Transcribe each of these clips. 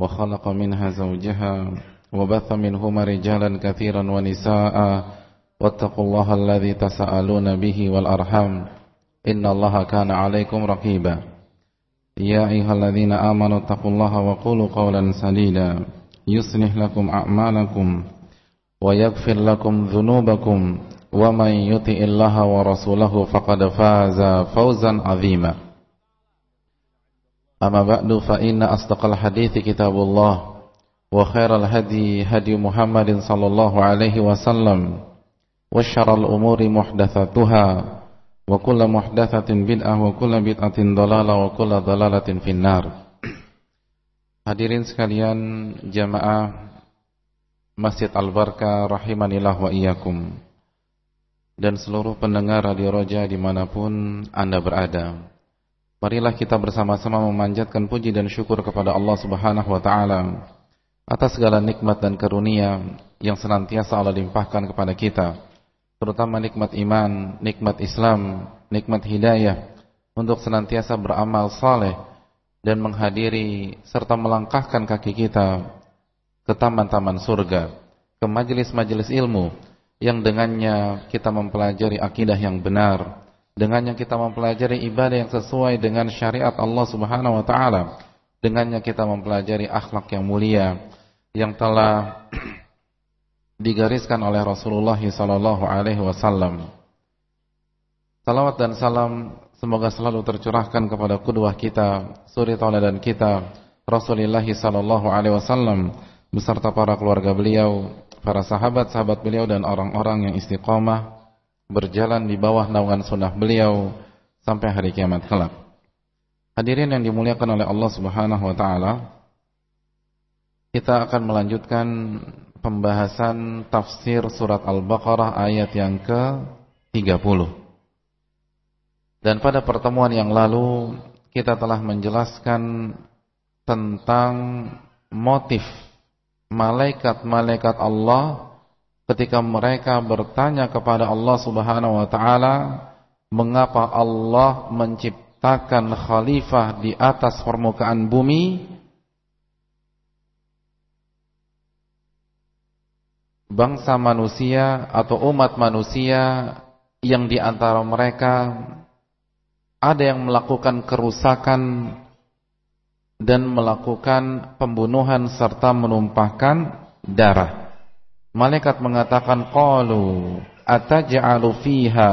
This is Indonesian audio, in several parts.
وخلق منها زوجها وبث منهما رجالا كثيرا ونساء. واتقوا الله الذي تساءلون به والأرحام. إن الله كان عليكم رقيبا. يا أيها الذين آمنوا اتقوا الله وقولوا قولا سديدا. يصلح لكم أعمالكم ويغفر لكم ذنوبكم. ومن يطع الله ورسوله فقد فاز فوزا عظيما. أما بعد فإن أصدق الحديث كتاب الله وخير الهدي هدي محمد صلى الله عليه وسلم وشر الأمور محدثاتها وكل محدثة بدعة وكل بدعة ضلالة وكل ضلالة في النار Hadirin sekalian jamaah Masjid Al-Barka rahimanillah wa iyyakum dan seluruh pendengar Radio Roja dimanapun Anda berada. Marilah kita bersama-sama memanjatkan puji dan syukur kepada Allah Subhanahu wa taala atas segala nikmat dan karunia yang senantiasa Allah limpahkan kepada kita, terutama nikmat iman, nikmat Islam, nikmat hidayah untuk senantiasa beramal saleh dan menghadiri serta melangkahkan kaki kita ke taman-taman surga, ke majelis-majelis ilmu yang dengannya kita mempelajari akidah yang benar, dengannya kita mempelajari ibadah yang sesuai dengan syariat Allah Subhanahu wa taala, dengannya kita mempelajari akhlak yang mulia. Yang telah digariskan oleh Rasulullah sallallahu alaihi wasallam. Salawat dan salam Semoga selalu tercurahkan kepada kedua kita, suri tauladan kita, Rasulullah sallallahu alaihi wasallam beserta para keluarga beliau, para sahabat-sahabat beliau dan orang-orang yang istiqomah berjalan di bawah naungan sunnah beliau sampai hari kiamat kelak. Hadirin yang dimuliakan oleh Allah Subhanahu wa taala, kita akan melanjutkan pembahasan tafsir surat Al-Baqarah ayat yang ke-30. Dan pada pertemuan yang lalu kita telah menjelaskan tentang motif malaikat-malaikat Allah ketika mereka bertanya kepada Allah Subhanahu wa taala mengapa Allah menciptakan khalifah di atas permukaan bumi bangsa manusia atau umat manusia yang di antara mereka ada yang melakukan kerusakan dan melakukan pembunuhan serta menumpahkan darah. Malaikat mengatakan qalu ataj'alu fiha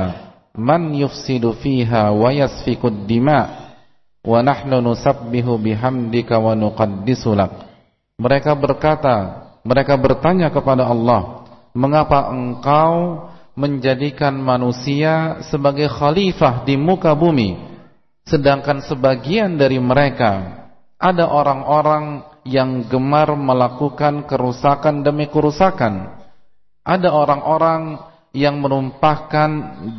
man yufsidu fiha wa yasfikud dima wa nahnu nusabbihu bihamdika wa nuqaddisu lak. Mereka berkata, mereka bertanya kepada Allah, "Mengapa engkau menjadikan manusia sebagai khalifah di muka bumi sedangkan sebagian dari mereka ada orang-orang yang gemar melakukan kerusakan demi kerusakan. Ada orang-orang yang menumpahkan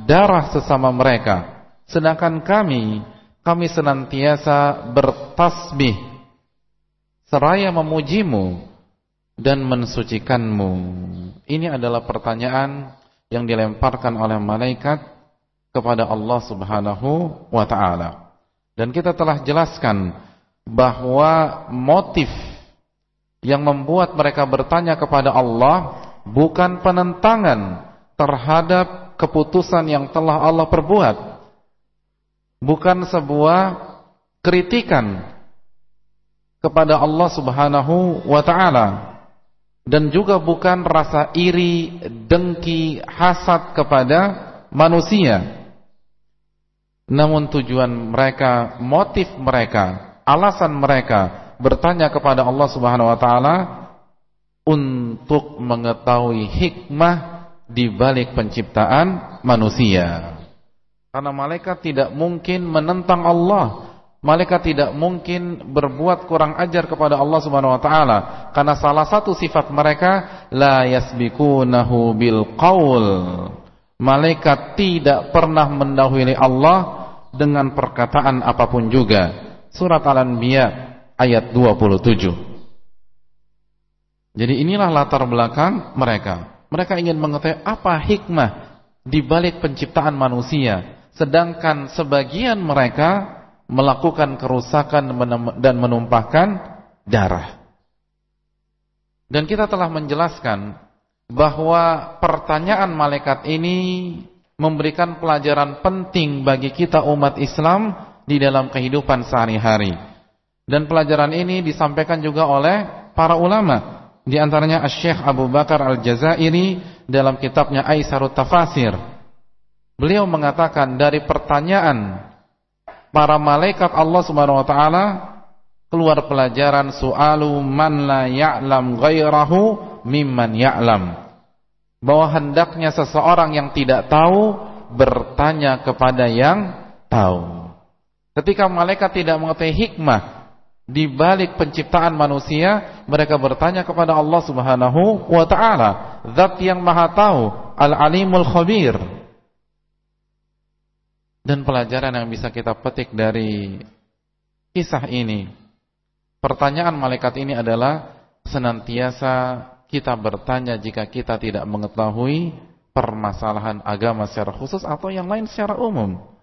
darah sesama mereka. Sedangkan kami kami senantiasa bertasbih seraya memujimu dan mensucikanmu. Ini adalah pertanyaan yang dilemparkan oleh malaikat kepada Allah Subhanahu wa taala. Dan kita telah jelaskan bahwa motif yang membuat mereka bertanya kepada Allah bukan penentangan terhadap keputusan yang telah Allah perbuat. Bukan sebuah kritikan kepada Allah Subhanahu wa taala dan juga bukan rasa iri, dengki, hasad kepada manusia. Namun tujuan mereka, motif mereka, alasan mereka bertanya kepada Allah Subhanahu wa taala untuk mengetahui hikmah di balik penciptaan manusia. Karena malaikat tidak mungkin menentang Allah Malaikat tidak mungkin berbuat kurang ajar kepada Allah Subhanahu wa taala karena salah satu sifat mereka la yasbikunahu bil qaul. Malaikat tidak pernah mendahului Allah dengan perkataan apa pun juga. Surat Al-Anbiya ayat 27. Jadi inilah latar belakang mereka. Mereka ingin mengetahui apa hikmah di balik penciptaan manusia, sedangkan sebagian mereka melakukan kerusakan dan menumpahkan darah. Dan kita telah menjelaskan bahwa pertanyaan malaikat ini memberikan pelajaran penting bagi kita umat Islam di dalam kehidupan sehari-hari. Dan pelajaran ini disampaikan juga oleh para ulama. Di antaranya Syekh Abu Bakar Al-Jazairi dalam kitabnya Aisarut Tafasir. Beliau mengatakan dari pertanyaan para malaikat Allah Subhanahu wa taala keluar pelajaran su'alu man la ya'lam ghairahu mimman ya'lam bahwa hendaknya seseorang yang tidak tahu bertanya kepada yang tahu ketika malaikat tidak mengetahui hikmah di balik penciptaan manusia mereka bertanya kepada Allah Subhanahu wa taala zat yang maha tahu al-alimul khabir dan pelajaran yang bisa kita petik dari kisah ini Pertanyaan malaikat ini adalah senantiasa kita bertanya jika kita tidak mengetahui permasalahan agama secara khusus atau yang lain secara umum.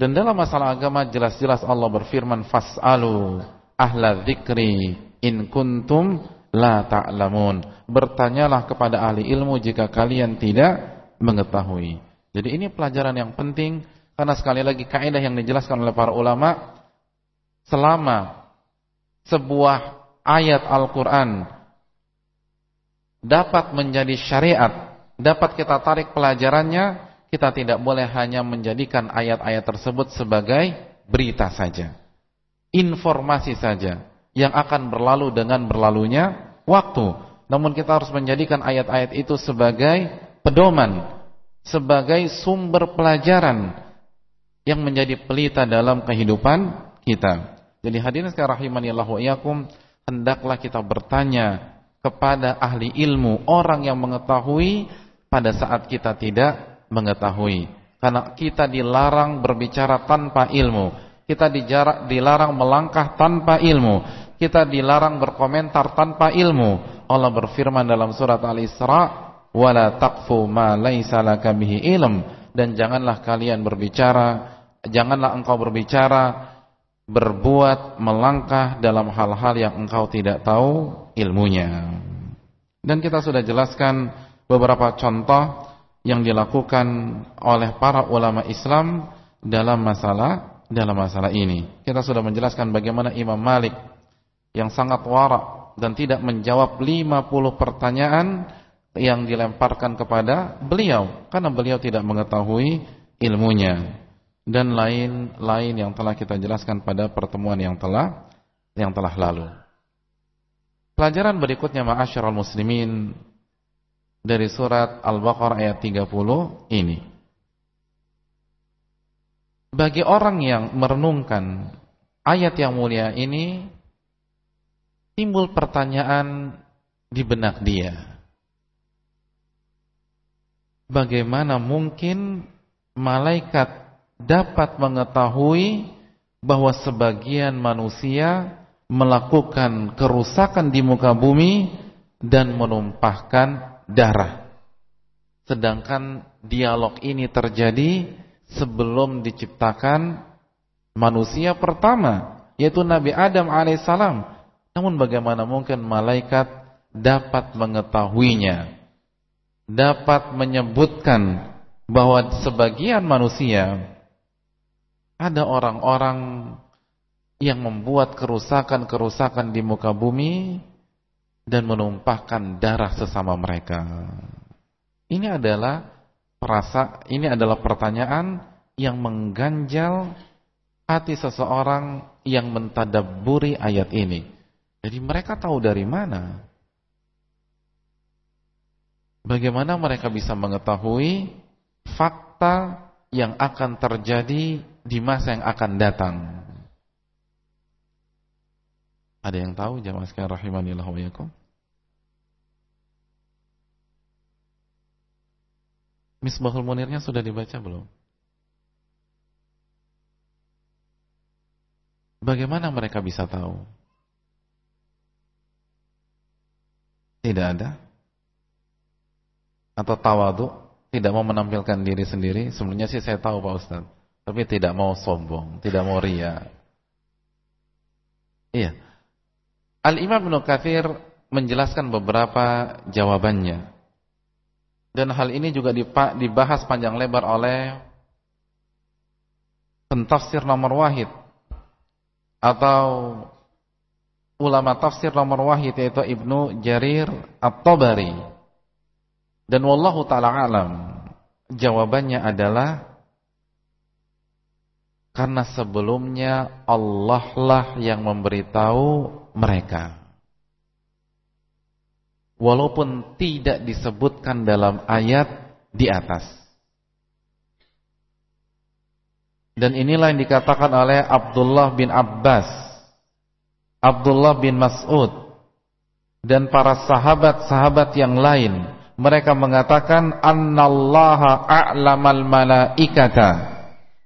Dan dalam masalah agama jelas-jelas Allah berfirman fas'alu ahla dzikri in kuntum la ta'lamun. Bertanyalah kepada ahli ilmu jika kalian tidak mengetahui. Jadi ini pelajaran yang penting karena sekali lagi kaidah yang dijelaskan oleh para ulama selama sebuah ayat Al-Quran dapat menjadi syariat, dapat kita tarik pelajarannya, kita tidak boleh hanya menjadikan ayat-ayat tersebut sebagai berita saja. Informasi saja yang akan berlalu dengan berlalunya waktu. Namun kita harus menjadikan ayat-ayat itu sebagai pedoman, sebagai sumber pelajaran yang menjadi pelita dalam kehidupan kita. Jadi hadirin sekalian rahimani Allah wa iyyakum, hendaklah kita bertanya kepada ahli ilmu, orang yang mengetahui pada saat kita tidak mengetahui. Karena kita dilarang berbicara tanpa ilmu. Kita dijarak, dilarang melangkah tanpa ilmu. Kita dilarang berkomentar tanpa ilmu. Allah berfirman dalam surat Al-Isra, "Wala taqfu ma laisa laka bihi ilm." Dan janganlah kalian berbicara, janganlah engkau berbicara berbuat melangkah dalam hal-hal yang engkau tidak tahu ilmunya. Dan kita sudah jelaskan beberapa contoh yang dilakukan oleh para ulama Islam dalam masalah dalam masalah ini. Kita sudah menjelaskan bagaimana Imam Malik yang sangat warak dan tidak menjawab 50 pertanyaan yang dilemparkan kepada beliau karena beliau tidak mengetahui ilmunya dan lain-lain yang telah kita jelaskan pada pertemuan yang telah yang telah lalu. Pelajaran berikutnya ma'asyiral muslimin dari surat Al-Baqarah ayat 30 ini. Bagi orang yang merenungkan ayat yang mulia ini timbul pertanyaan di benak dia. Bagaimana mungkin malaikat dapat mengetahui bahwa sebagian manusia melakukan kerusakan di muka bumi dan menumpahkan darah. Sedangkan dialog ini terjadi sebelum diciptakan manusia pertama, yaitu Nabi Adam alaihissalam. Namun bagaimana mungkin malaikat dapat mengetahuinya, dapat menyebutkan bahwa sebagian manusia ada orang-orang yang membuat kerusakan-kerusakan di muka bumi dan menumpahkan darah sesama mereka. Ini adalah perasa ini adalah pertanyaan yang mengganjal hati seseorang yang mentadabburi ayat ini. Jadi mereka tahu dari mana? Bagaimana mereka bisa mengetahui fakta yang akan terjadi di masa yang akan datang. Ada yang tahu jamaah sekalian rahimanillah wa yakum? Misbahul Munirnya sudah dibaca belum? Bagaimana mereka bisa tahu? Tidak ada? Atau tawadu? Tidak mau menampilkan diri sendiri? Sebenarnya sih saya tahu Pak Ustaz tapi tidak mau sombong, tidak mau ria. Iya. Al-Imam Ibnu Katsir menjelaskan beberapa jawabannya. Dan hal ini juga dibahas panjang lebar oleh pentafsir nomor wahid atau ulama tafsir nomor wahid yaitu Ibnu Jarir At-Tabari. Dan wallahu taala alam jawabannya adalah karena sebelumnya Allah lah yang memberitahu mereka. Walaupun tidak disebutkan dalam ayat di atas. Dan inilah yang dikatakan oleh Abdullah bin Abbas, Abdullah bin Mas'ud, dan para sahabat-sahabat yang lain. Mereka mengatakan, Annallaha a'lamal malaikata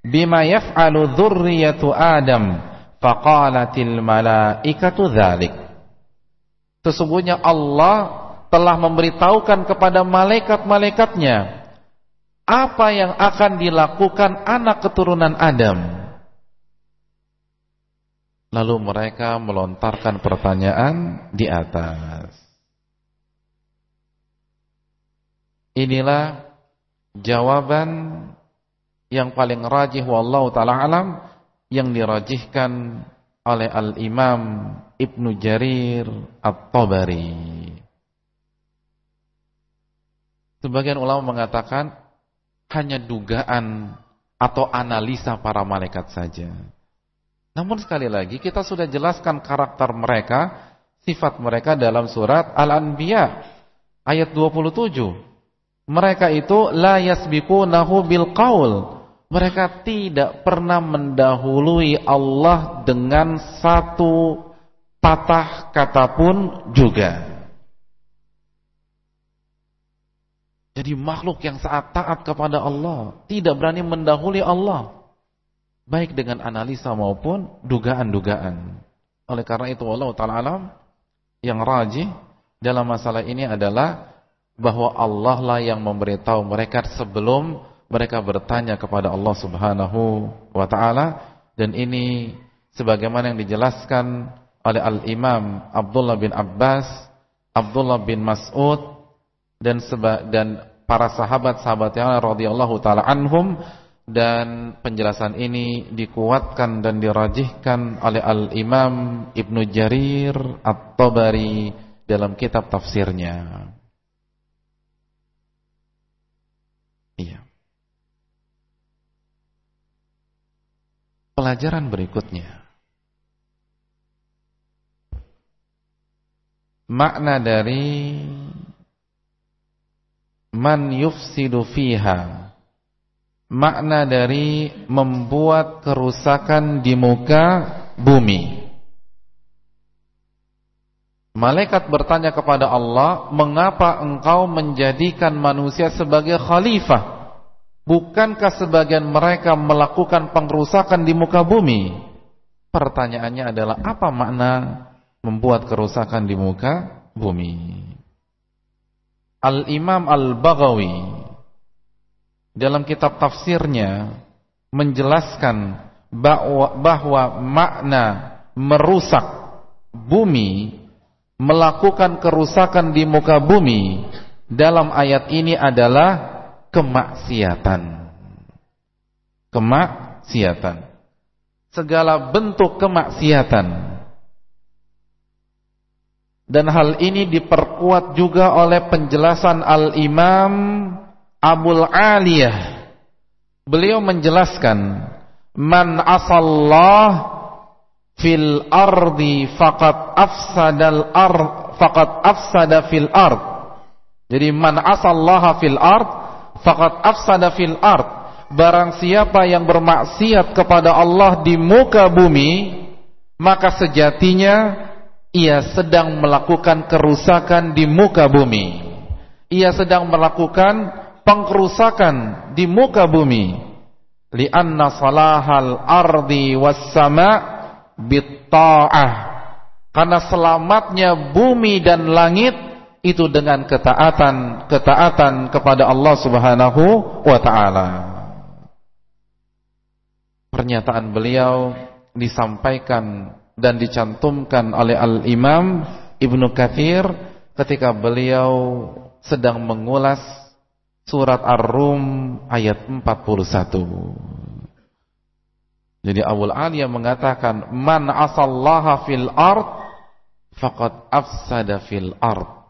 bima yaf'alu dzurriyyatu Adam faqalatil malaikatu dzalik Sesungguhnya Allah telah memberitahukan kepada malaikat-malaikatnya apa yang akan dilakukan anak keturunan Adam. Lalu mereka melontarkan pertanyaan di atas. Inilah jawaban yang paling rajih wallahu taala alam yang dirajihkan oleh Al-Imam Ibnu Jarir At-Tabari. Sebagian ulama mengatakan hanya dugaan atau analisa para malaikat saja. Namun sekali lagi kita sudah jelaskan karakter mereka, sifat mereka dalam surat Al-Anbiya ayat 27. Mereka itu la yasbiqunahu bil qaul mereka tidak pernah mendahului Allah dengan satu patah kata pun juga. Jadi makhluk yang saat taat kepada Allah tidak berani mendahului Allah baik dengan analisa maupun dugaan-dugaan. Oleh karena itu Allah taala alam yang rajih dalam masalah ini adalah bahwa Allah lah yang memberitahu mereka sebelum mereka bertanya kepada Allah Subhanahu wa taala dan ini sebagaimana yang dijelaskan oleh Al-Imam Abdullah bin Abbas, Abdullah bin Mas'ud dan seba dan para sahabat-sahabat yang radhiyallahu taala anhum dan penjelasan ini dikuatkan dan dirajihkan oleh Al-Imam Ibnu Jarir At-Tabari dalam kitab tafsirnya. Iya. Pelajaran berikutnya Makna dari Man yufsidu fiha Makna dari membuat kerusakan di muka bumi Malaikat bertanya kepada Allah Mengapa engkau menjadikan manusia sebagai khalifah Bukankah sebagian mereka melakukan pengrusakan di muka bumi? Pertanyaannya adalah apa makna membuat kerusakan di muka bumi? Al-Imam Al-Baghawi dalam kitab tafsirnya menjelaskan bahwa, bahwa makna merusak bumi, melakukan kerusakan di muka bumi dalam ayat ini adalah kemaksiatan. Kemaksiatan. Segala bentuk kemaksiatan. Dan hal ini diperkuat juga oleh penjelasan Al-Imam Abul Aliyah. Beliau menjelaskan, "Man asallah fil ardi faqad afsadal ard faqad afsada fil ard." Jadi man asallaha fil ard faqad afsada fil ard barang siapa yang bermaksiat kepada Allah di muka bumi maka sejatinya ia sedang melakukan kerusakan di muka bumi. Ia sedang melakukan pengkerusakan di muka bumi. Li'anna salahal ardi was sama' bitta'ah. Karena selamatnya bumi dan langit itu dengan ketaatan ketaatan kepada Allah Subhanahu wa taala. Pernyataan beliau disampaikan dan dicantumkan oleh Al-Imam Ibnu Kathir ketika beliau sedang mengulas surat Ar-Rum ayat 41. Jadi Abu Aliyah mengatakan man asallaha fil ard faqad afsada fil ard.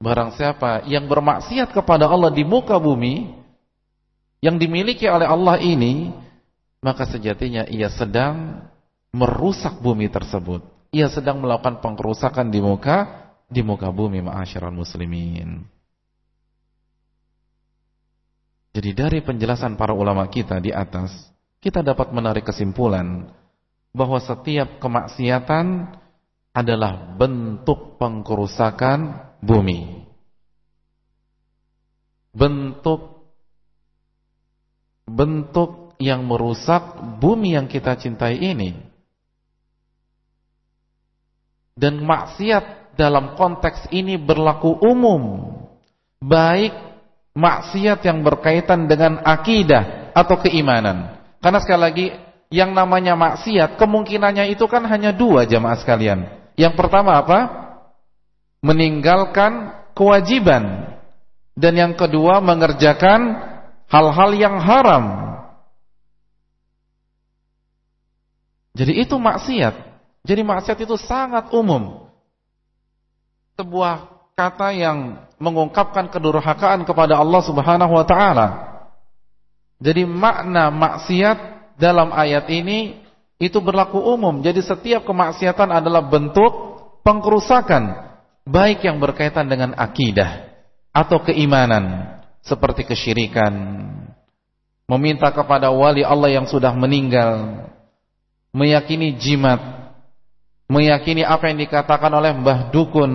Barang siapa yang bermaksiat kepada Allah di muka bumi yang dimiliki oleh Allah ini maka sejatinya ia sedang merusak bumi tersebut. Ia sedang melakukan pengkerusakan di muka di muka bumi ma'asyiral muslimin. Jadi dari penjelasan para ulama kita di atas kita dapat menarik kesimpulan bahwa setiap kemaksiatan adalah bentuk pengkerusakan bumi. Bentuk bentuk yang merusak bumi yang kita cintai ini. Dan maksiat dalam konteks ini berlaku umum. Baik maksiat yang berkaitan dengan akidah atau keimanan karena sekali lagi yang namanya maksiat kemungkinannya itu kan hanya dua jamaah sekalian. Yang pertama apa? Meninggalkan kewajiban. Dan yang kedua mengerjakan hal-hal yang haram. Jadi itu maksiat. Jadi maksiat itu sangat umum. Sebuah kata yang mengungkapkan kedurhakaan kepada Allah Subhanahu wa taala. Jadi makna maksiat dalam ayat ini itu berlaku umum. Jadi setiap kemaksiatan adalah bentuk pengkerusakan baik yang berkaitan dengan akidah atau keimanan seperti kesyirikan, meminta kepada wali Allah yang sudah meninggal, meyakini jimat, meyakini apa yang dikatakan oleh Mbah Dukun,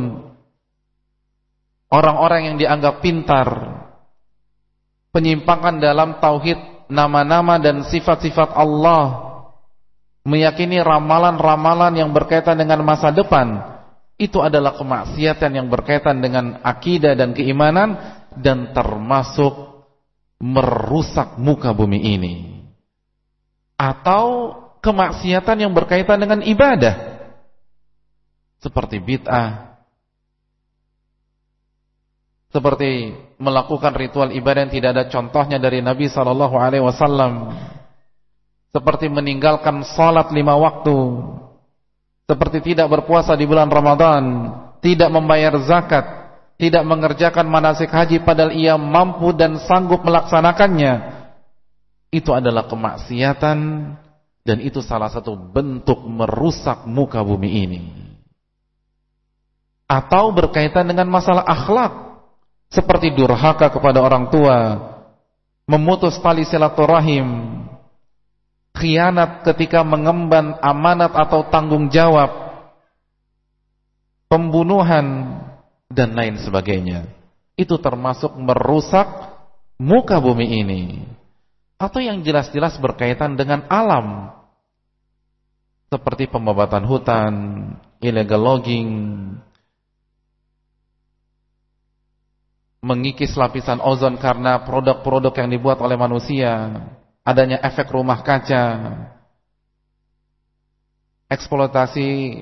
orang-orang yang dianggap pintar, penyimpangan dalam tauhid nama-nama dan sifat-sifat Allah meyakini ramalan-ramalan yang berkaitan dengan masa depan itu adalah kemaksiatan yang berkaitan dengan akidah dan keimanan dan termasuk merusak muka bumi ini. Atau kemaksiatan yang berkaitan dengan ibadah seperti bid'ah. Seperti melakukan ritual ibadah yang tidak ada contohnya dari Nabi sallallahu alaihi wasallam. Seperti meninggalkan salat lima waktu. Seperti tidak berpuasa di bulan Ramadan. Tidak membayar zakat. Tidak mengerjakan manasik haji padahal ia mampu dan sanggup melaksanakannya. Itu adalah kemaksiatan dan itu salah satu bentuk merusak muka bumi ini atau berkaitan dengan masalah akhlak seperti durhaka kepada orang tua, memutus tali silaturahim, khianat ketika mengemban amanat atau tanggung jawab, pembunuhan dan lain sebagainya. Itu termasuk merusak muka bumi ini. Atau yang jelas-jelas berkaitan dengan alam. Seperti pembabatan hutan, illegal logging, mengikis lapisan ozon karena produk-produk yang dibuat oleh manusia, adanya efek rumah kaca, eksploitasi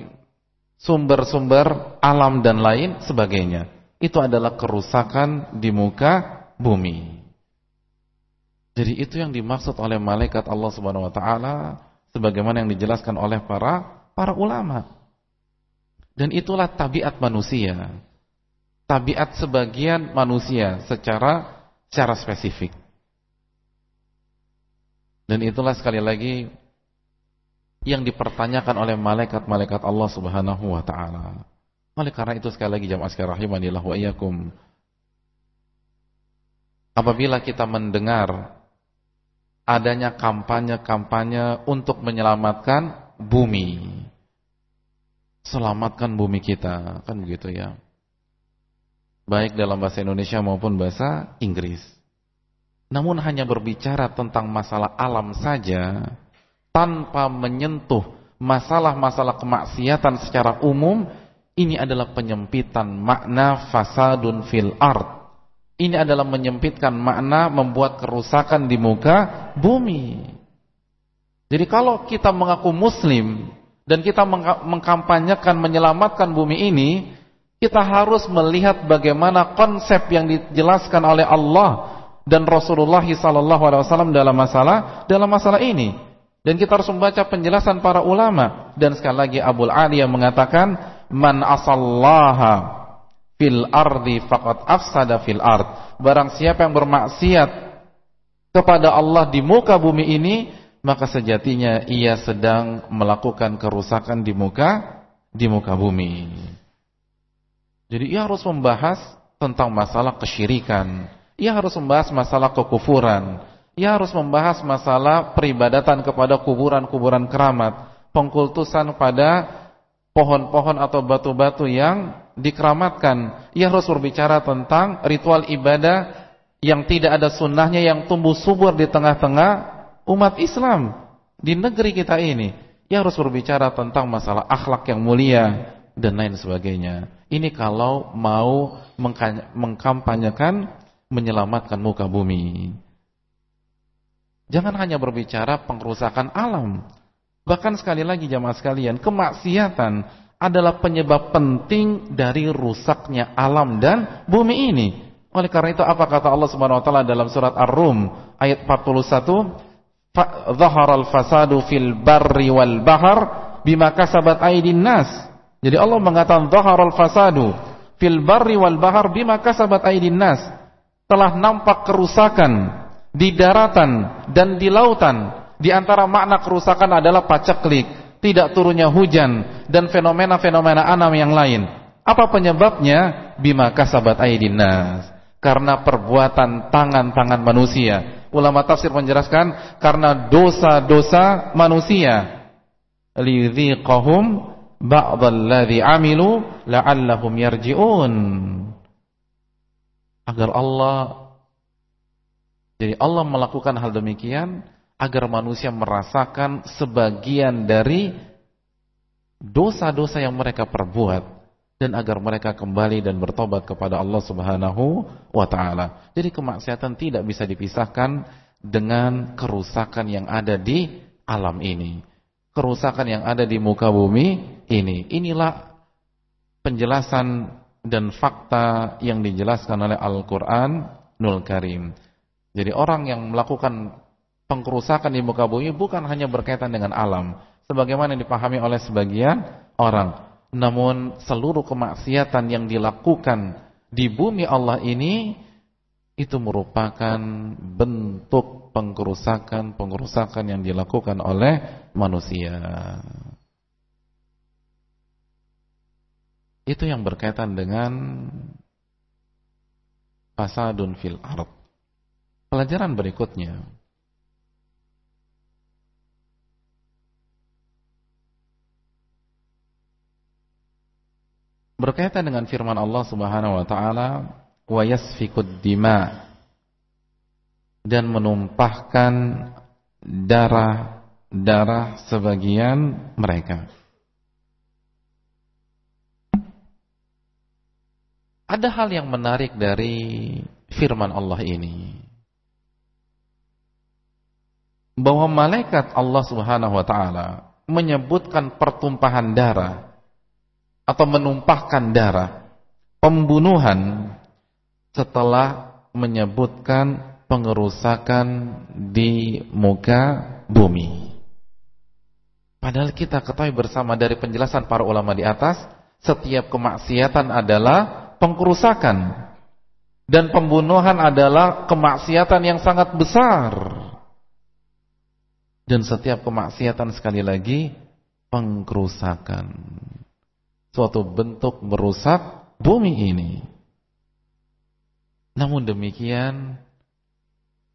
sumber-sumber alam dan lain sebagainya. Itu adalah kerusakan di muka bumi. Jadi itu yang dimaksud oleh malaikat Allah Subhanahu wa taala sebagaimana yang dijelaskan oleh para para ulama. Dan itulah tabiat manusia tabiat sebagian manusia secara secara spesifik. Dan itulah sekali lagi yang dipertanyakan oleh malaikat-malaikat Allah Subhanahu wa taala. Oleh karena itu sekali lagi jamaah sekalian rahimanillah wa iyyakum. Apabila kita mendengar adanya kampanye-kampanye untuk menyelamatkan bumi. Selamatkan bumi kita, kan begitu ya baik dalam bahasa Indonesia maupun bahasa Inggris. Namun hanya berbicara tentang masalah alam saja tanpa menyentuh masalah-masalah kemaksiatan secara umum, ini adalah penyempitan makna fasadun fil ard. Ini adalah menyempitkan makna membuat kerusakan di muka bumi. Jadi kalau kita mengaku muslim, dan kita mengkampanyekan menyelamatkan bumi ini, kita harus melihat bagaimana konsep yang dijelaskan oleh Allah dan Rasulullah SAW dalam masalah dalam masalah ini. Dan kita harus membaca penjelasan para ulama dan sekali lagi Abu Ali yang mengatakan man asallaha fil ardi faqad afsada fil ard. Barang siapa yang bermaksiat kepada Allah di muka bumi ini, maka sejatinya ia sedang melakukan kerusakan di muka di muka bumi. Jadi ia harus membahas tentang masalah kesyirikan. Ia harus membahas masalah kekufuran. Ia harus membahas masalah peribadatan kepada kuburan-kuburan keramat. Pengkultusan pada pohon-pohon atau batu-batu yang dikeramatkan. Ia harus berbicara tentang ritual ibadah yang tidak ada sunnahnya yang tumbuh subur di tengah-tengah umat Islam di negeri kita ini. Ia harus berbicara tentang masalah akhlak yang mulia dan lain sebagainya. Ini kalau mau mengkampanyekan menyelamatkan muka bumi. Jangan hanya berbicara pengrusakan alam. Bahkan sekali lagi jamaah sekalian, kemaksiatan adalah penyebab penting dari rusaknya alam dan bumi ini. Oleh karena itu apa kata Allah Subhanahu wa taala dalam surat Ar-Rum ayat 41? Zaharal fasadu fil barri wal bahr bima kasabat aydin nas. Jadi Allah mengatakan zaharal fasadu fil barri wal bahar bima kasabat aydin nas. Telah nampak kerusakan di daratan dan di lautan. Di antara makna kerusakan adalah paceklik, tidak turunnya hujan dan fenomena-fenomena alam yang lain. Apa penyebabnya? Bima kasabat aydin nas. Karena perbuatan tangan-tangan manusia. Ulama tafsir menjelaskan karena dosa-dosa manusia. Lidhiqahum ba'dalladzi amilu la'allahum yarji'un agar Allah jadi Allah melakukan hal demikian agar manusia merasakan sebagian dari dosa-dosa yang mereka perbuat dan agar mereka kembali dan bertobat kepada Allah Subhanahu wa taala. Jadi kemaksiatan tidak bisa dipisahkan dengan kerusakan yang ada di alam ini. Kerusakan yang ada di muka bumi ini. Inilah penjelasan dan fakta yang dijelaskan oleh Al-Quran Nul Karim. Jadi orang yang melakukan pengkerusakan di muka bumi bukan hanya berkaitan dengan alam. Sebagaimana dipahami oleh sebagian orang. Namun seluruh kemaksiatan yang dilakukan di bumi Allah ini itu merupakan bentuk pengkerusakan-pengkerusakan yang dilakukan oleh manusia. Itu yang berkaitan dengan fasadun fil ard. Pelajaran berikutnya. Berkaitan dengan firman Allah Subhanahu wa taala, "Wa dima" dan menumpahkan darah-darah sebagian mereka. Ada hal yang menarik dari firman Allah ini. Bahwa malaikat Allah Subhanahu wa taala menyebutkan pertumpahan darah atau menumpahkan darah, pembunuhan setelah menyebutkan pengerusakan di muka bumi. Padahal kita ketahui bersama dari penjelasan para ulama di atas, setiap kemaksiatan adalah pengkerusakan dan pembunuhan adalah kemaksiatan yang sangat besar. Dan setiap kemaksiatan sekali lagi pengkerusakan. Suatu bentuk merusak bumi ini. Namun demikian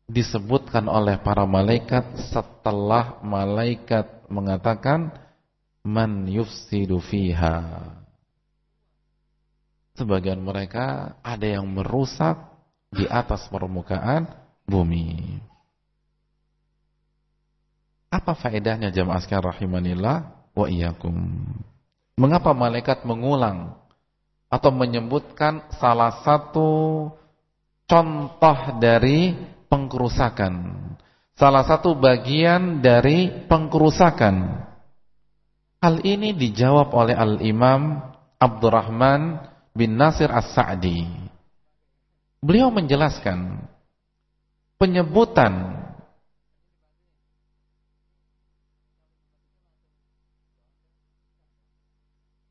disebutkan oleh para malaikat setelah malaikat mengatakan man yufsidu fiha Sebagian mereka ada yang merusak di atas permukaan bumi. Apa faedahnya jamaah sekalian rahimanillah wa iyyakum? Mengapa malaikat mengulang atau menyebutkan salah satu contoh dari pengkerusakan? Salah satu bagian dari pengkerusakan. Hal ini dijawab oleh Al-Imam Abdurrahman bin Nasir As-Sa'di. Beliau menjelaskan penyebutan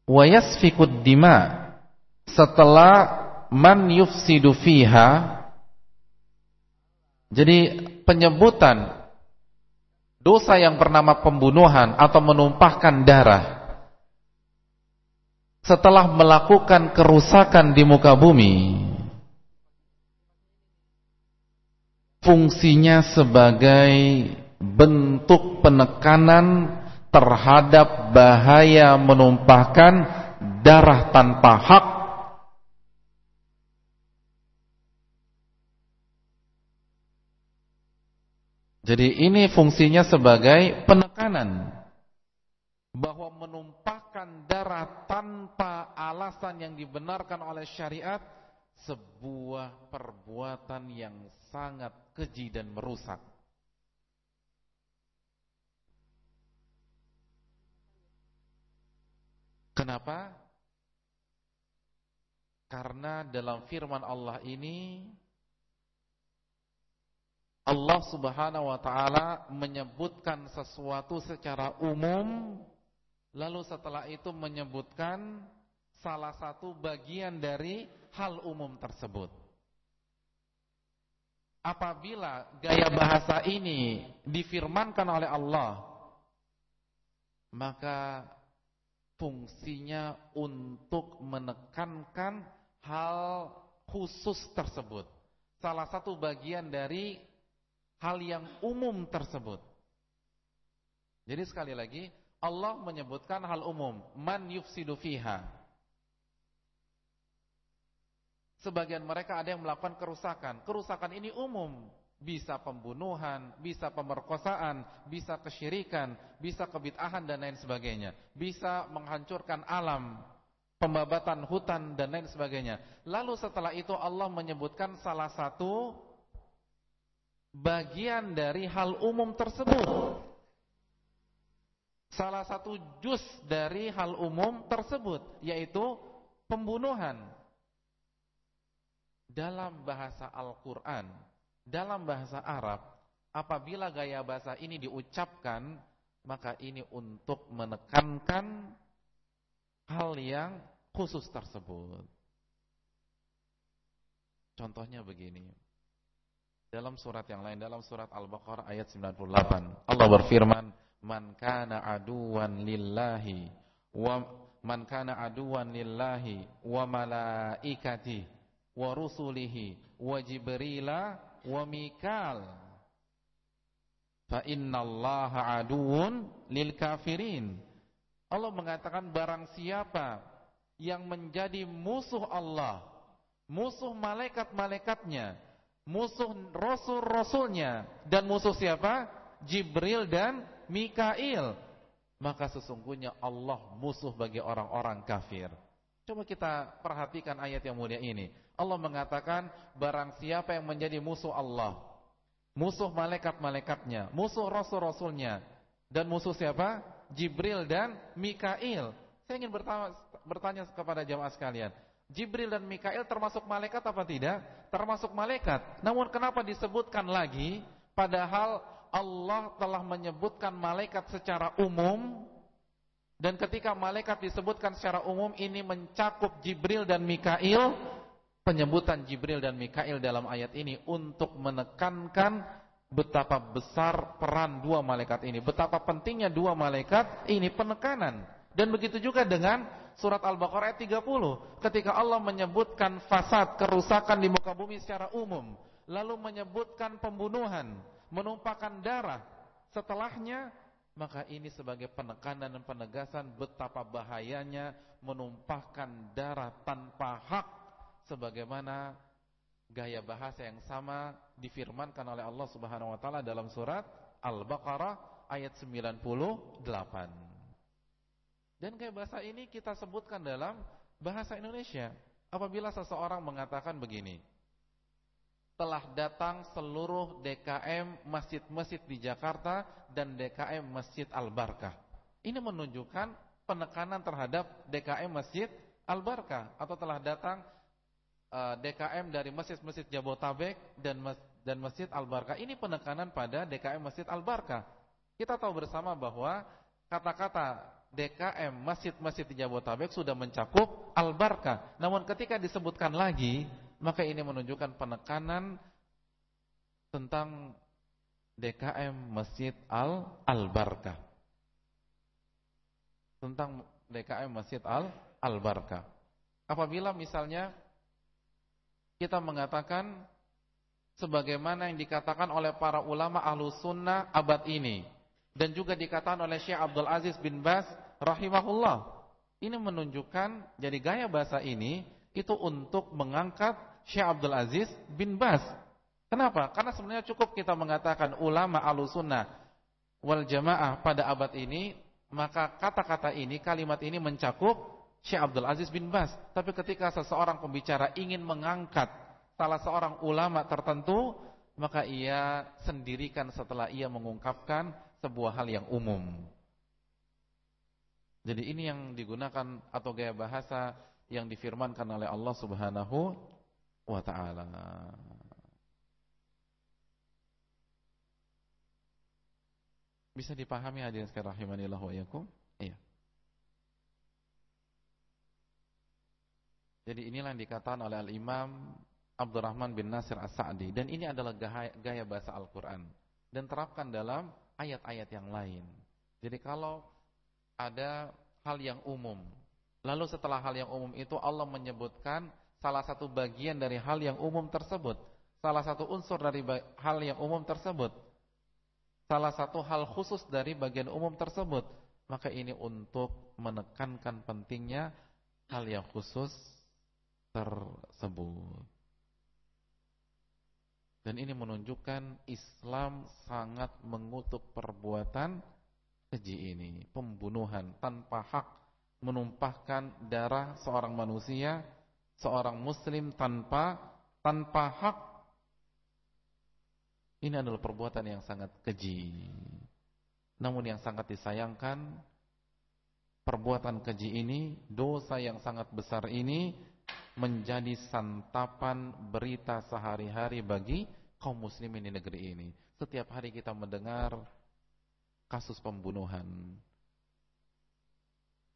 wa yasfikud dima setelah man yufsidu fiha. Jadi penyebutan dosa yang bernama pembunuhan atau menumpahkan darah setelah melakukan kerusakan di muka bumi fungsinya sebagai bentuk penekanan terhadap bahaya menumpahkan darah tanpa hak Jadi ini fungsinya sebagai penekanan bahwa menumpahkan darah tanpa alasan yang dibenarkan oleh syariat sebuah perbuatan yang sangat keji dan merusak. Kenapa? Karena dalam firman Allah ini Allah Subhanahu wa taala menyebutkan sesuatu secara umum lalu setelah itu menyebutkan salah satu bagian dari hal umum tersebut. Apabila gaya bahasa ini difirmankan oleh Allah maka fungsinya untuk menekankan hal khusus tersebut. Salah satu bagian dari hal yang umum tersebut. Jadi sekali lagi, Allah menyebutkan hal umum, man yufsidu fiha. Sebagian mereka ada yang melakukan kerusakan. Kerusakan ini umum, bisa pembunuhan, bisa pemerkosaan, bisa kesyirikan, bisa kebid'ahan dan lain sebagainya. Bisa menghancurkan alam, pembabatan hutan dan lain sebagainya. Lalu setelah itu Allah menyebutkan salah satu bagian dari hal umum tersebut. Salah satu juz dari hal umum tersebut yaitu pembunuhan. Dalam bahasa Al-Qur'an dalam bahasa Arab, apabila gaya bahasa ini diucapkan, maka ini untuk menekankan hal yang khusus tersebut. Contohnya begini. Dalam surat yang lain, dalam surat Al-Baqarah ayat 98, Allah berfirman, "Man kana aduwan lillahi wa man kana aduwan lillahi wa malaikatihi wa rusulihi wa jibrila wa Mikal. Fa innallaha aduun lil kafirin. Allah mengatakan barang siapa yang menjadi musuh Allah musuh malaikat-malaikatnya musuh rasul-rasulnya. Dan musuh siapa? Jibril dan Mikail. Maka sesungguhnya Allah musuh bagi orang-orang kafir. Coba kita perhatikan ayat yang mulia ini. Allah mengatakan barang siapa yang menjadi musuh Allah, musuh malaikat-malaikatnya, musuh rasul-rasulnya dan musuh siapa? Jibril dan Mikail. Saya ingin bertanya, kepada jamaah sekalian, Jibril dan Mikail termasuk malaikat apa tidak? Termasuk malaikat. Namun kenapa disebutkan lagi padahal Allah telah menyebutkan malaikat secara umum dan ketika malaikat disebutkan secara umum ini mencakup Jibril dan Mikail penyebutan Jibril dan Mikail dalam ayat ini untuk menekankan betapa besar peran dua malaikat ini, betapa pentingnya dua malaikat ini penekanan. Dan begitu juga dengan surat Al-Baqarah ayat 30, ketika Allah menyebutkan fasad, kerusakan di muka bumi secara umum, lalu menyebutkan pembunuhan, menumpahkan darah, setelahnya maka ini sebagai penekanan dan penegasan betapa bahayanya menumpahkan darah tanpa hak sebagaimana gaya bahasa yang sama difirmankan oleh Allah Subhanahu wa taala dalam surat Al-Baqarah ayat 98. Dan gaya bahasa ini kita sebutkan dalam bahasa Indonesia. Apabila seseorang mengatakan begini, telah datang seluruh DKM masjid-masjid di Jakarta dan DKM Masjid Al-Barkah. Ini menunjukkan penekanan terhadap DKM Masjid Al-Barkah atau telah datang eh, DKM dari masjid-masjid Jabotabek dan dan Masjid Al-Barkah. Ini penekanan pada DKM Masjid Al-Barkah. Kita tahu bersama bahwa kata-kata DKM masjid-masjid di Jabotabek sudah mencakup Al-Barkah. Namun ketika disebutkan lagi, maka ini menunjukkan penekanan tentang DKM Masjid Al-Barkah tentang DKM Masjid Al Al-Barkah. Apabila misalnya kita mengatakan sebagaimana yang dikatakan oleh para ulama ahlu sunnah abad ini dan juga dikatakan oleh Syekh Abdul Aziz bin Bas rahimahullah. Ini menunjukkan jadi gaya bahasa ini itu untuk mengangkat Syekh Abdul Aziz bin Bas. Kenapa? Karena sebenarnya cukup kita mengatakan ulama ahlu sunnah wal jamaah pada abad ini maka kata-kata ini, kalimat ini mencakup Syekh Abdul Aziz bin Bas. Tapi ketika seseorang pembicara ingin mengangkat salah seorang ulama tertentu, maka ia sendirikan setelah ia mengungkapkan sebuah hal yang umum. Jadi ini yang digunakan atau gaya bahasa yang difirmankan oleh Allah Subhanahu wa taala. Bisa dipahami hadirin sekalian rahimanillah wa iyyakum? Iya. Jadi inilah yang dikatakan oleh Al-Imam Abdurrahman bin Nasir As-Sa'di dan ini adalah gaya, gaya bahasa Al-Qur'an dan terapkan dalam ayat-ayat yang lain. Jadi kalau ada hal yang umum, lalu setelah hal yang umum itu Allah menyebutkan salah satu bagian dari hal yang umum tersebut, salah satu unsur dari hal yang umum tersebut. Salah satu hal khusus dari bagian umum tersebut, maka ini untuk menekankan pentingnya hal yang khusus tersebut. Dan ini menunjukkan Islam sangat mengutuk perbuatan keji ini, pembunuhan tanpa hak, menumpahkan darah seorang manusia, seorang muslim tanpa tanpa hak ini adalah perbuatan yang sangat keji. Namun yang sangat disayangkan perbuatan keji ini, dosa yang sangat besar ini menjadi santapan berita sehari-hari bagi kaum muslimin di negeri ini. Setiap hari kita mendengar kasus pembunuhan.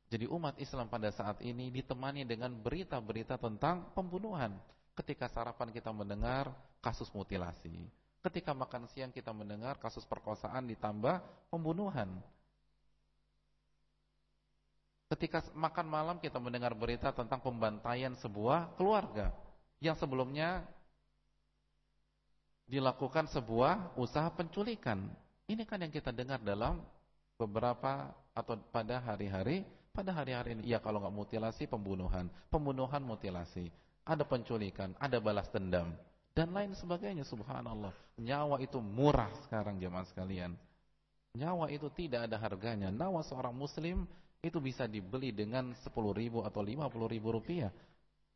Jadi umat Islam pada saat ini ditemani dengan berita-berita tentang pembunuhan. Ketika sarapan kita mendengar kasus mutilasi. Ketika makan siang kita mendengar kasus perkosaan ditambah pembunuhan. Ketika makan malam kita mendengar berita tentang pembantaian sebuah keluarga yang sebelumnya dilakukan sebuah usaha penculikan. Ini kan yang kita dengar dalam beberapa atau pada hari-hari pada hari-hari ini. Ya kalau nggak mutilasi pembunuhan, pembunuhan mutilasi, ada penculikan, ada balas dendam dan lain sebagainya subhanallah. Nyawa itu murah sekarang jemaah sekalian. Nyawa itu tidak ada harganya. Nyawa seorang muslim itu bisa dibeli dengan 10 ribu atau 50 ribu rupiah.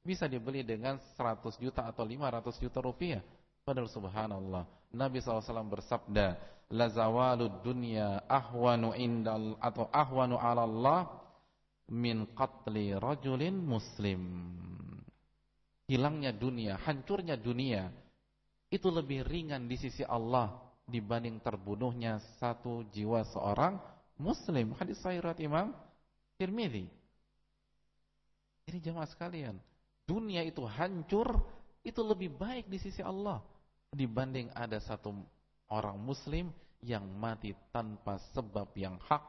Bisa dibeli dengan 100 juta atau 500 juta rupiah. Padahal subhanallah. Nabi SAW bersabda, La zawalud dunya ahwanu indal atau ahwanu ala Allah min qatli rajulin muslim hilangnya dunia, hancurnya dunia itu lebih ringan di sisi Allah dibanding terbunuhnya satu jiwa seorang muslim. Hadis sahih Imam Tirmizi. Ini jemaah sekalian, dunia itu hancur itu lebih baik di sisi Allah dibanding ada satu orang muslim yang mati tanpa sebab yang hak.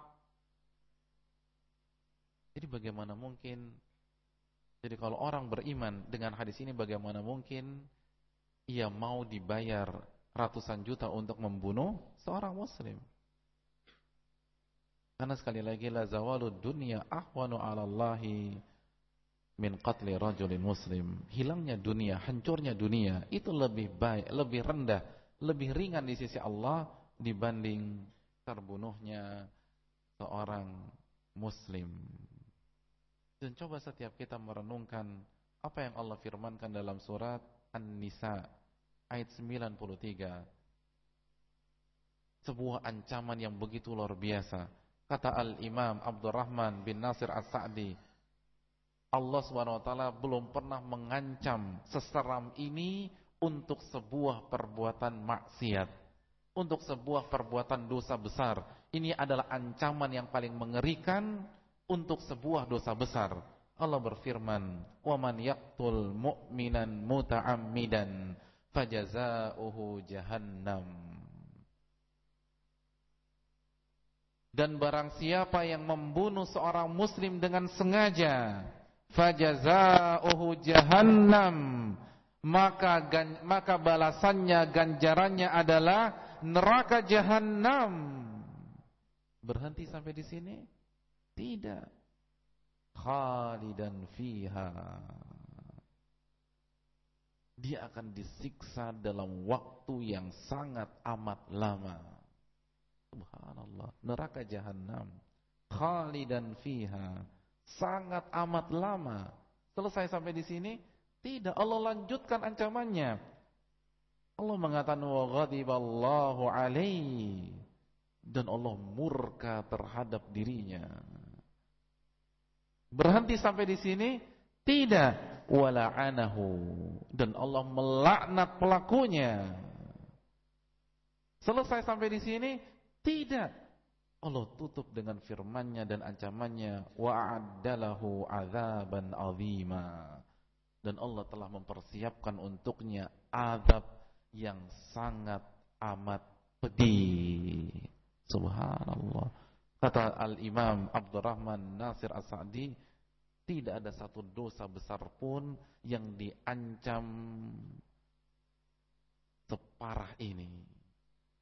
Jadi bagaimana mungkin jadi kalau orang beriman dengan hadis ini bagaimana mungkin ia mau dibayar ratusan juta untuk membunuh seorang muslim? Karena sekali lagi la zawalu dunya ahwanu 'ala Allahi min qatli rajulin muslim. Hilangnya dunia, hancurnya dunia itu lebih baik, lebih rendah, lebih ringan di sisi Allah dibanding terbunuhnya seorang muslim. Dan coba setiap kita merenungkan apa yang Allah firmankan dalam surat An-Nisa ayat 93. Sebuah ancaman yang begitu luar biasa. Kata Al-Imam Abdurrahman bin Nasir As-Sa'di, Allah Subhanahu wa taala belum pernah mengancam seseram ini untuk sebuah perbuatan maksiat, untuk sebuah perbuatan dosa besar. Ini adalah ancaman yang paling mengerikan untuk sebuah dosa besar. Allah berfirman, "Wa man yaqtul mu'minan muta'ammidan fajazaohu jahannam." Dan barang siapa yang membunuh seorang muslim dengan sengaja, fajazauhu jahannam, maka gan, maka balasannya ganjarannya adalah neraka jahannam. Berhenti sampai di sini? Tidak. Khalidan fiha. Dia akan disiksa dalam waktu yang sangat amat lama. Subhanallah, neraka jahanam. Khalidan fiha. Sangat amat lama. Selesai sampai di sini? Tidak, Allah lanjutkan ancamannya. Allah mengatakan wa ghadiballahu alaihi dan Allah murka terhadap dirinya. Berhenti sampai di sini? Tidak, wala'anahu dan Allah melaknat pelakunya. Selesai sampai di sini? Tidak. Allah tutup dengan firman-Nya dan ancamannya wa'addalahu azaban azima. Dan Allah telah mempersiapkan untuknya azab yang sangat amat pedih. Subhanallah. Kata Al-Imam Abdurrahman Nasir As-Sa'di, tidak ada satu dosa besar pun yang diancam separah ini,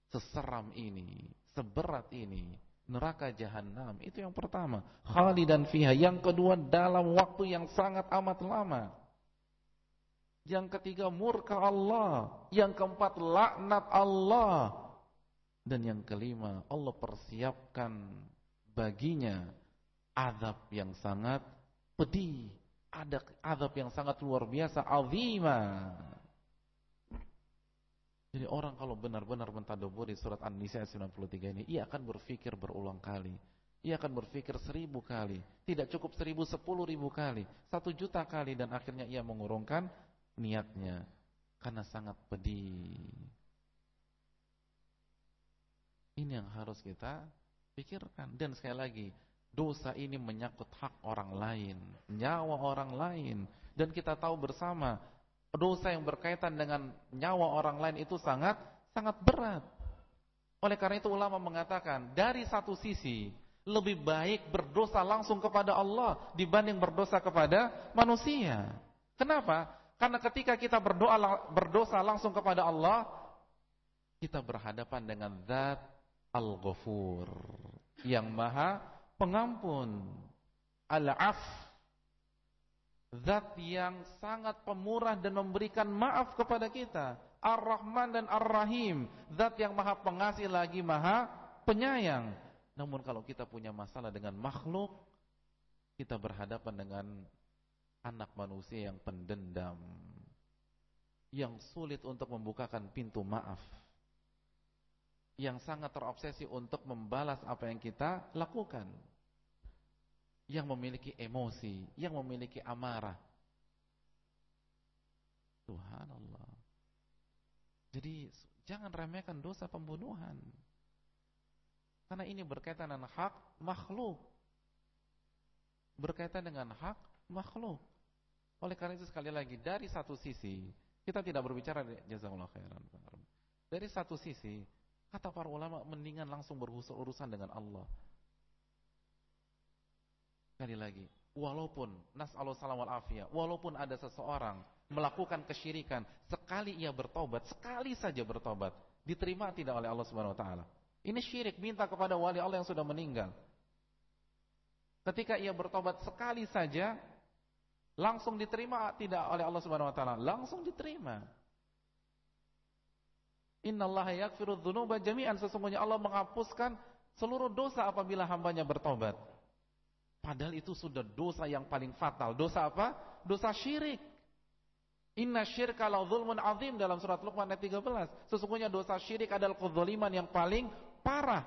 seseram ini, seberat ini neraka jahanam itu yang pertama. Khalidan fiha. Yang kedua dalam waktu yang sangat amat lama. Yang ketiga murka Allah. Yang keempat laknat Allah. Dan yang kelima Allah persiapkan baginya azab yang sangat pedih. Ada azab yang sangat luar biasa azimah jadi orang kalau benar-benar mentadaburi surat An-Nisa 93 ini, ia akan berpikir berulang kali. Ia akan berpikir seribu kali. Tidak cukup seribu, sepuluh ribu kali. Satu juta kali dan akhirnya ia mengurungkan niatnya. Karena sangat pedih. Ini yang harus kita pikirkan. Dan sekali lagi, dosa ini menyangkut hak orang lain. Nyawa orang lain. Dan kita tahu bersama dosa yang berkaitan dengan nyawa orang lain itu sangat sangat berat. Oleh karena itu ulama mengatakan dari satu sisi lebih baik berdosa langsung kepada Allah dibanding berdosa kepada manusia. Kenapa? Karena ketika kita berdoa berdosa langsung kepada Allah, kita berhadapan dengan Zat Al-Ghafur yang Maha Pengampun, Al-Af Zat yang sangat pemurah dan memberikan maaf kepada kita. Ar-Rahman dan Ar-Rahim. Zat yang maha pengasih lagi maha penyayang. Namun kalau kita punya masalah dengan makhluk, kita berhadapan dengan anak manusia yang pendendam. Yang sulit untuk membukakan pintu maaf. Yang sangat terobsesi untuk membalas apa yang kita lakukan yang memiliki emosi, yang memiliki amarah. Subhanallah. Jadi jangan remehkan dosa pembunuhan. Karena ini berkaitan dengan hak makhluk. Berkaitan dengan hak makhluk. Oleh karena itu sekali lagi dari satu sisi kita tidak berbicara jazakallahu khairan. Dari satu sisi kata para ulama mendingan langsung berurusan dengan Allah Sekali lagi, walaupun nas'allahu salam wal afiyah, walaupun ada seseorang melakukan kesyirikan, sekali ia bertobat, sekali saja bertobat, diterima tidak oleh Allah Subhanahu wa taala. Ini syirik minta kepada wali Allah yang sudah meninggal. Ketika ia bertobat sekali saja, langsung diterima tidak oleh Allah Subhanahu wa taala, langsung diterima. Innallaha yaghfiru dzunuba jami'an sesungguhnya Allah menghapuskan seluruh dosa apabila hambanya bertobat. Padahal itu sudah dosa yang paling fatal. Dosa apa? Dosa syirik. Inna syirka la zulmun azim dalam surat Luqman ayat 13. Sesungguhnya dosa syirik adalah kezaliman yang paling parah.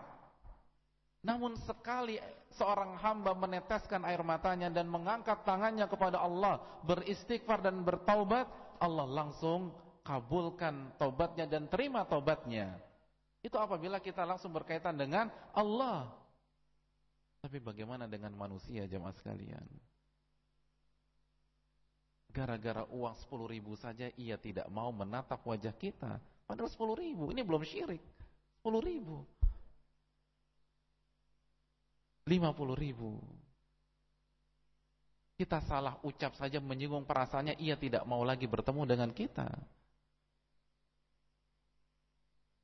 Namun sekali seorang hamba meneteskan air matanya dan mengangkat tangannya kepada Allah, beristighfar dan bertaubat, Allah langsung kabulkan taubatnya dan terima taubatnya. Itu apabila kita langsung berkaitan dengan Allah. Tapi bagaimana dengan manusia jemaah sekalian? Gara-gara uang 10 ribu saja ia tidak mau menatap wajah kita. Padahal 10 ribu, ini belum syirik. 10 ribu. 50 ribu. Kita salah ucap saja menyinggung perasaannya, ia tidak mau lagi bertemu dengan kita.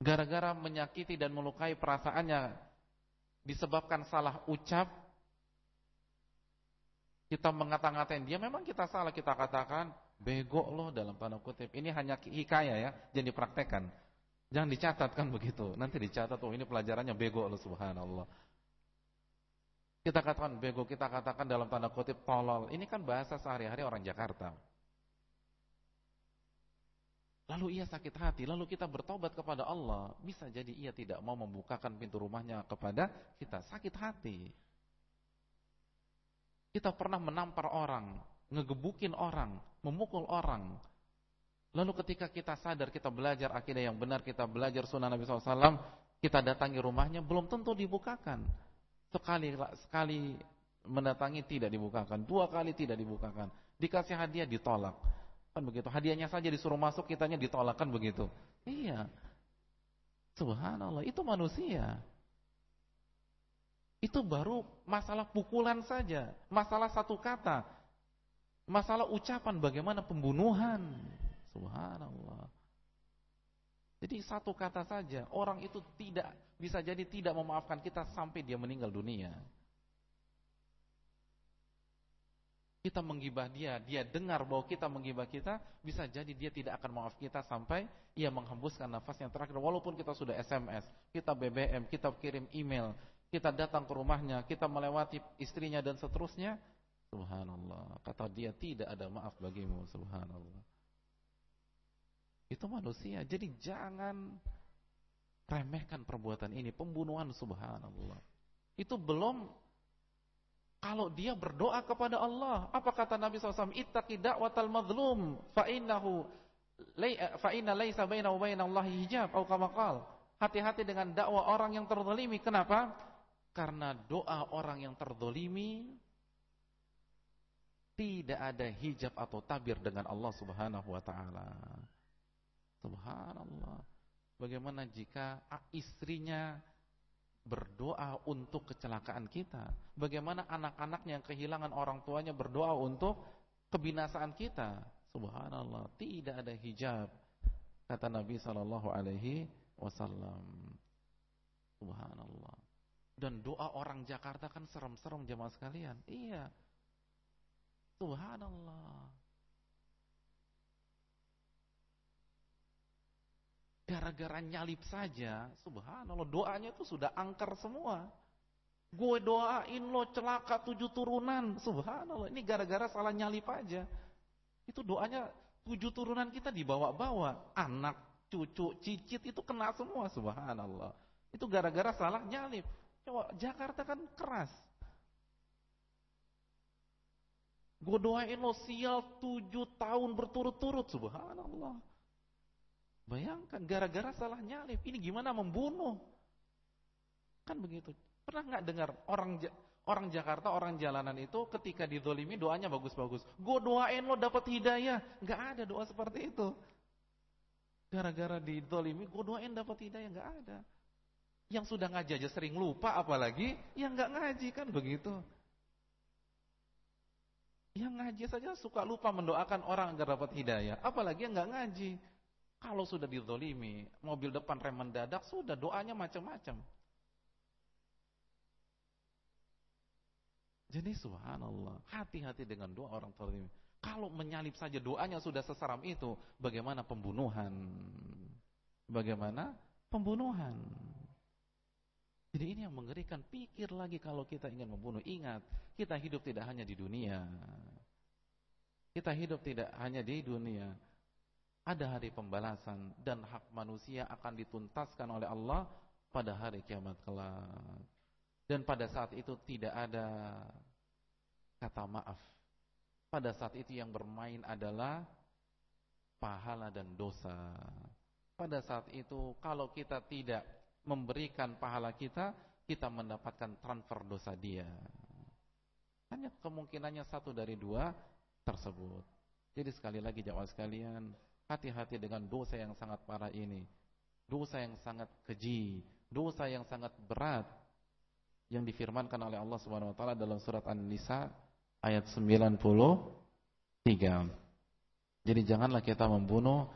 Gara-gara menyakiti dan melukai perasaannya, disebabkan salah ucap kita mengata-ngatain dia memang kita salah kita katakan bego loh dalam tanda kutip. Ini hanya hikaya ya jangan dipraktekkan. Jangan dicatatkan begitu. Nanti dicatat oh ini pelajarannya bego loh subhanallah. Kita katakan bego kita katakan dalam tanda kutip tolol. Ini kan bahasa sehari-hari orang Jakarta Lalu ia sakit hati, lalu kita bertobat kepada Allah. Bisa jadi ia tidak mau membukakan pintu rumahnya kepada kita. Sakit hati. Kita pernah menampar orang, ngegebukin orang, memukul orang. Lalu ketika kita sadar, kita belajar akidah yang benar, kita belajar sunnah Nabi SAW, kita datangi rumahnya, belum tentu dibukakan. Sekali sekali mendatangi tidak dibukakan, dua kali tidak dibukakan. Dikasih hadiah ditolak Kan begitu. Hadiahnya saja disuruh masuk, kitanya ditolak kan begitu. Iya. Subhanallah, itu manusia. Itu baru masalah pukulan saja, masalah satu kata. Masalah ucapan bagaimana pembunuhan. Subhanallah. Jadi satu kata saja, orang itu tidak bisa jadi tidak memaafkan kita sampai dia meninggal dunia. Kita menggibah dia, dia dengar bahwa kita menggibah kita, bisa jadi dia tidak akan maaf kita sampai ia menghembuskan nafas yang terakhir. Walaupun kita sudah SMS, kita BBM, kita kirim email, kita datang ke rumahnya, kita melewati istrinya dan seterusnya, subhanallah, kata dia tidak ada maaf bagimu, subhanallah. Itu manusia, jadi jangan remehkan perbuatan ini, pembunuhan subhanallah. Itu belum kalau dia berdoa kepada Allah, apa kata Nabi SAW? Ittaqi da'watal madlum fa innahu fa inna laisa bainahu bainallahi hijab atau kama Hati-hati dengan dakwah orang yang terzalimi. Kenapa? Karena doa orang yang terzalimi tidak ada hijab atau tabir dengan Allah Subhanahu wa taala. Subhanallah. Bagaimana jika istrinya berdoa untuk kecelakaan kita. Bagaimana anak-anaknya yang kehilangan orang tuanya berdoa untuk kebinasaan kita. Subhanallah, tidak ada hijab kata Nabi sallallahu alaihi wasallam. Subhanallah. Dan doa orang Jakarta kan serem-serem jemaah sekalian. Iya. Subhanallah. Gara-gara nyalip saja, subhanallah, doanya itu sudah angker semua. Gue doain lo celaka tujuh turunan, subhanallah. Ini gara-gara salah nyalip aja. Itu doanya tujuh turunan kita dibawa-bawa. Anak, cucu, cicit itu kena semua, subhanallah. Itu gara-gara salah nyalip. Coba, Jakarta kan keras. Gue doain lo sial tujuh tahun berturut-turut, subhanallah. Bayangkan gara-gara salah nyalip, ini gimana membunuh? Kan begitu. Pernah nggak dengar orang orang Jakarta, orang jalanan itu ketika didolimi doanya bagus-bagus. Gue doain lo dapat hidayah. Nggak ada doa seperti itu. Gara-gara didolimi, gue doain dapat hidayah. Nggak ada. Yang sudah ngaji aja sering lupa, apalagi yang nggak ngaji kan begitu. Yang ngaji saja suka lupa mendoakan orang agar dapat hidayah, apalagi yang nggak ngaji. Kalau sudah dizolimi, mobil depan rem mendadak, sudah doanya macam-macam. Jadi subhanallah, hati-hati dengan doa orang zolimi. Kalau menyalip saja doanya sudah seseram itu, bagaimana pembunuhan? Bagaimana pembunuhan? Jadi ini yang mengerikan. Pikir lagi kalau kita ingin membunuh. Ingat, kita hidup tidak hanya di dunia. Kita hidup tidak hanya di dunia ada hari pembalasan dan hak manusia akan dituntaskan oleh Allah pada hari kiamat kelak. Dan pada saat itu tidak ada kata maaf. Pada saat itu yang bermain adalah pahala dan dosa. Pada saat itu kalau kita tidak memberikan pahala kita, kita mendapatkan transfer dosa dia. Hanya kemungkinannya satu dari dua tersebut. Jadi sekali lagi jawab sekalian, hati-hati dengan dosa yang sangat parah ini. Dosa yang sangat keji, dosa yang sangat berat yang difirmankan oleh Allah Subhanahu wa taala dalam surat An-Nisa ayat 93. Jadi janganlah kita membunuh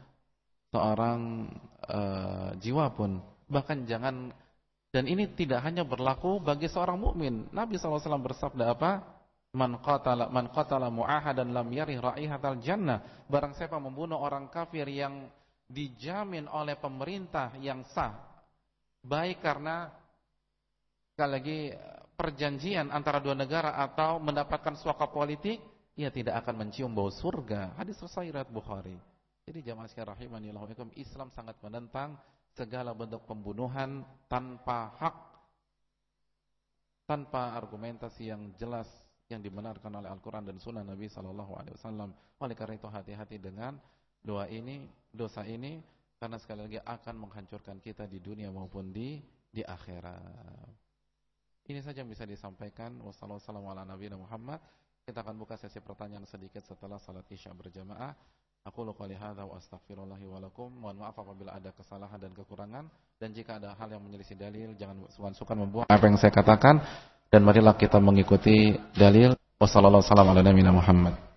seorang uh, jiwa pun, bahkan jangan dan ini tidak hanya berlaku bagi seorang mukmin. Nabi SAW bersabda apa? Man qatala man qatala mu'ahadan lam yarih raihatal jannah. Barang siapa membunuh orang kafir yang dijamin oleh pemerintah yang sah, baik karena sekali lagi perjanjian antara dua negara atau mendapatkan suaka politik, ia tidak akan mencium bau surga. Hadis riwayat Bukhari. Jadi jamaah sekalian rahimanillahu Islam sangat menentang segala bentuk pembunuhan tanpa hak tanpa argumentasi yang jelas yang dibenarkan oleh Al-Qur'an dan Sunnah Nabi sallallahu alaihi wasallam. Oleh karena itu hati-hati dengan doa ini, dosa ini karena sekali lagi akan menghancurkan kita di dunia maupun di di akhirat. Ini saja yang bisa disampaikan. Wassalamualaikum Muhammad. Kita akan buka sesi pertanyaan sedikit setelah salat Isya berjamaah. Aku qouli hadza wa astaghfirullahi wa. Mohon maaf apabila ada kesalahan dan kekurangan dan jika ada hal yang menyelisih dalil jangan sukan membuang apa yang saya katakan dan marilah kita mengikuti dalil. Wassalamualaikum warahmatullahi wabarakatuh.